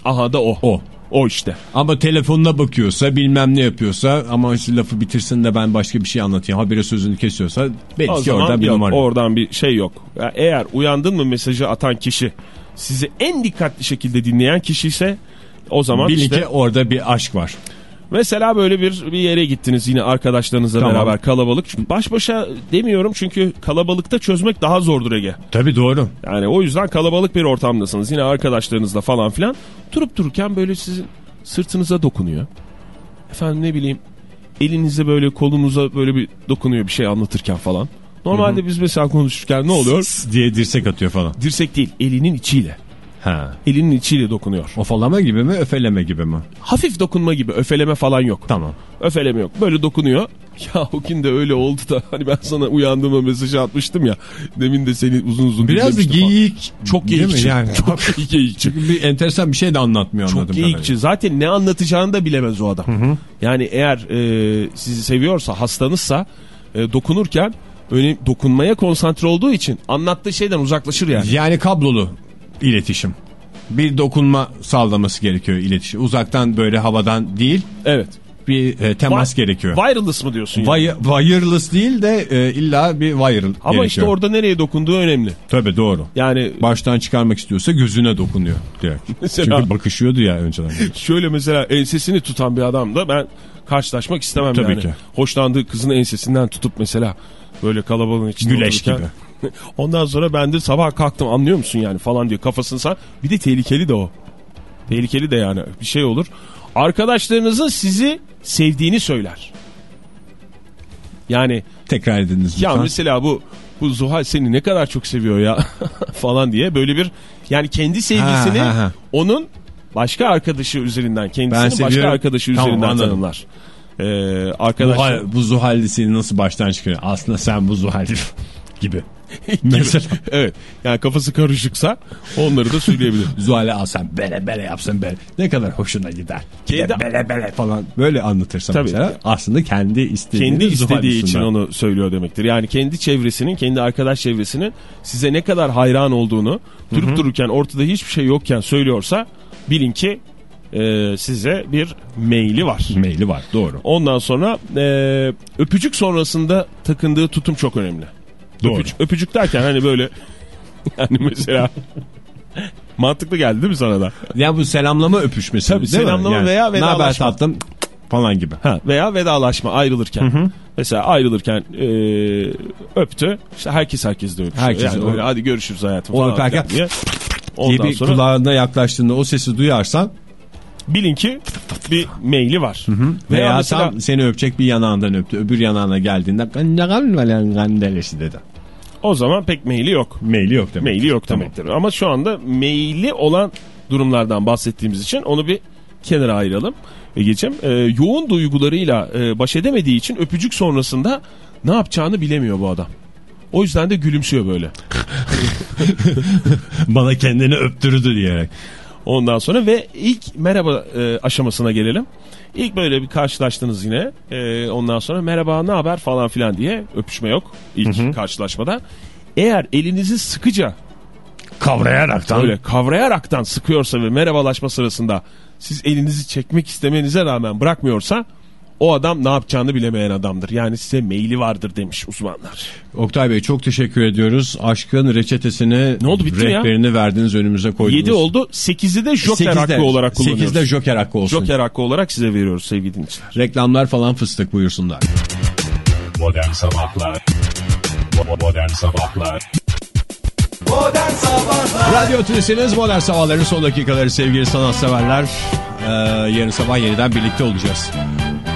Aha da o. O. O işte. Ama telefonuna bakıyorsa bilmem ne yapıyorsa ama işte lafı bitirsin de ben başka bir şey anlatayım habire sözünü kesiyorsa belki oradan bir numara. oradan bir şey yok. Ya eğer uyandın mı mesajı atan kişi sizi en dikkatli şekilde dinleyen kişi ise o zaman Bilin işte orada bir aşk var. Mesela böyle bir bir yere gittiniz yine arkadaşlarınızla Tamam. beraber kalabalık. Baş başa demiyorum çünkü kalabalıkta çözmek daha zordur Ege. Tabii doğru. Yani o yüzden kalabalık bir ortamdasınız. Yine arkadaşlarınızla falan filan. Durup dururken böyle sizin sırtınıza dokunuyor. Efendim ne bileyim elinize böyle kolunuza böyle bir dokunuyor bir şey anlatırken falan. Normalde biz mesela konuşurken ne oluyor? S diye dirsek atıyor falan. Dirsek değil elinin içiyle. Ha. Elinin içiyle dokunuyor. Ofalama gibi mi öfeleme gibi mi? Hafif dokunma gibi öfeleme falan yok. Tamam. Öfeleme yok. Böyle dokunuyor. Ya o gün de öyle oldu da hani ben sana uyandığıma mesaj atmıştım ya. Demin de seni uzun uzun Biraz da dinlemiştim falan. geyik. Çok geyikçi. Yani. Çok geyikçi. Çünkü bir enteresan bir şey de anlatmıyor Çok anladığım geyikçi. kadarıyla. Zaten ne anlatacağını da bilemez o adam. Yani eğer e, sizi seviyorsa, hastanızsa e, dokunurken öyle dokunmaya konsantre olduğu için anlattığı şeyden uzaklaşır yani. Yani kablolu iletişim. Bir dokunma sağlaması gerekiyor iletişim. Uzaktan böyle havadan değil Evet. bir e, temas Va- gerekiyor. Wireless mı diyorsun? yani? Wire- wireless değil de e, illa bir viral Ama gerekiyor. işte orada nereye dokunduğu önemli. Tabii doğru. Yani Baştan çıkarmak istiyorsa gözüne dokunuyor direkt. Mesela- Çünkü bakışıyordu ya önceden. şöyle mesela ensesini tutan bir adamla ben karşılaşmak istemem Tabii yani. ki. Hoşlandığı kızın ensesinden tutup mesela böyle kalabalığın içinde Güleş otururken- Ondan sonra ben de sabah kalktım anlıyor musun yani falan diyor kafasını sağ. Bir de tehlikeli de o. Tehlikeli de yani bir şey olur. Arkadaşlarınızın sizi sevdiğini söyler. Yani Tekrar ediniz ya lütfen. mesela bu bu Zuhal seni ne kadar çok seviyor ya falan diye böyle bir yani kendi sevgisini Ha, ha, ha. onun başka arkadaşı üzerinden kendisini başka arkadaşı Tamam, üzerinden anladım. tanımlar. Ee, bu, arkadaşlar hal- bu Zuhal'de seni nasıl baştan çıkarıyor? Aslında sen bu Zuhal gibi. Mesela evet yani kafası karışıksa onları da söyleyebilir. Zuhal'e alsan bele bele yapsan bele. Ne kadar hoşuna gider. Kendi-. Bele bele falan böyle anlatırsa Tabii. mesela aslında kendi istediğini kendi istediği için onu söylüyor demektir. Yani kendi çevresinin, kendi arkadaş çevresinin size ne kadar hayran olduğunu durup dururken ortada hiçbir şey yokken söylüyorsa bilin ki e, size bir maili var. Maili var doğru. Ondan sonra e, öpücük sonrasında takındığı tutum çok önemli. Doğru. Öpücük, öpücük derken hani böyle yani mesela mantıklı geldi değil mi sana da? Ya bu selamlama öpüşmesi Tabii, selamlama veya Ne haber vedalaşma. tatlım falan gibi. Ha, veya vedalaşma ayrılırken. Mesela ayrılırken e, öptü. İşte herkes herkes de öpüşüyor. Herkes yani öyle, hadi görüşürüz hayatım O falan öperken- filan diye. Ondan bir sonra kulağına yaklaştığında o sesi duyarsan bilin ki bir maili var. veya, Veya mesela tam seni öpecek bir yanağından öptü. Öbür yanağına geldiğinde dedi. O zaman pek maili yok. Maili yok demek. Maili yok demektir. Ama şu anda maili olan durumlardan bahsettiğimiz için onu bir kenara ayıralım. Egeciğim e, yoğun duygularıyla e, baş edemediği için öpücük sonrasında ne yapacağını bilemiyor bu adam. O yüzden de gülümsüyor böyle. Bana kendini öptürdü diyerek. Ondan sonra ve ilk merhaba e, aşamasına gelelim. İlk böyle bir karşılaştınız yine. E, ondan sonra merhaba ne haber falan filan diye öpüşme yok ilk karşılaşmada. Eğer elinizi sıkıca Kavrayaraktan. öyle kavrayaraktan sıkıyorsa ve merhabalaşma sırasında siz elinizi çekmek istemenize rağmen bırakmıyorsa o adam ne yapacağını bilemeyen adamdır. Yani size maili vardır demiş uzmanlar. Oktay Bey çok teşekkür ediyoruz. Aşkın reçetesini, Ne oldu, bitti mi ya? rehberini verdiniz önümüze koydunuz. 7 oldu 8'i de joker Sekizde- hakkı olarak kullanıyoruz. 8'de joker hakkı olsun. Joker hakkı olarak size veriyoruz sevgili dinleyiciler. Reklamlar falan fıstık buyursunlar. Modern Sabahlar Modern Sabahlar Modern Sabahlar Radyo Tülesi'niz Modern Sabahların son dakikaları sevgili sanatseverler. Ee, yarın sabah yeniden birlikte olacağız.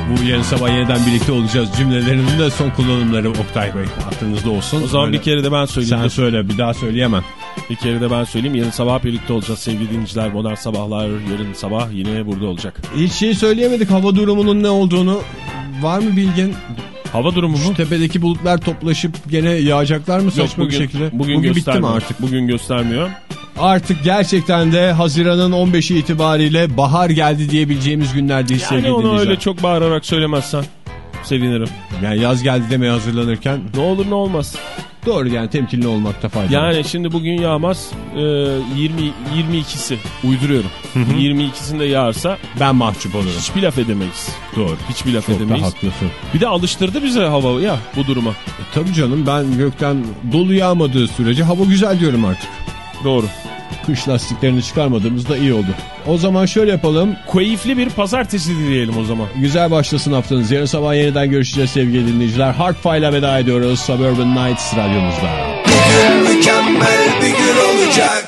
Bu yarın sabah yeniden birlikte olacağız cümlelerinin de son kullanımları Oktay Bey aklınızda olsun. O zaman Öyle- bir kere de ben söyleyeyim. Sen söyle bir daha söyleyemem. Bir kere de ben söyleyeyim. Yarın sabah birlikte olacağız sevgili dinleyiciler. Modern sabahlar yarın sabah yine burada olacak. Hiç şey söyleyemedik hava durumunun ne olduğunu. Var mı bilgin? Hava durumu mu? Şu tepedeki bulutlar toplaşıp gene yağacaklar mı Yok, saçma bugün, bir şekilde? Bugün, bitti mi artık? Bugün göstermiyor. Artık gerçekten de Haziran'ın 15'i itibariyle bahar geldi diyebileceğimiz günlerdeyiz Yani sevgili onu dinleyiciler. öyle çok bağırarak söylemezsen sevinirim. Yani yaz geldi demeye hazırlanırken Ne olur ne olmaz. doğru yani temkinli olmakta fayda var. Yani şimdi bugün yağmaz. e, 20 22'si uyduruyorum. 22'sinde yağarsa ben mahcup olurum. hiçbir laf edemeyiz. Doğru. Hiçbir laf Çok edemeyiz. haklısın. Bir de alıştırdı bize hava ya bu duruma. Tabii canım ben gökten dolu yağmadığı sürece hava güzel diyorum artık. Doğru. kış lastiklerini çıkarmadığımızda iyi oldu. O zaman şöyle yapalım. Keyifli bir pazartesi dileyelim o zaman. Güzel başlasın haftanız. Yarın sabah yeniden görüşeceğiz sevgili dinleyiciler. Hardfire'la veda ediyoruz. Suburban Nights radyomuzda. Mükemmel bir gün olacak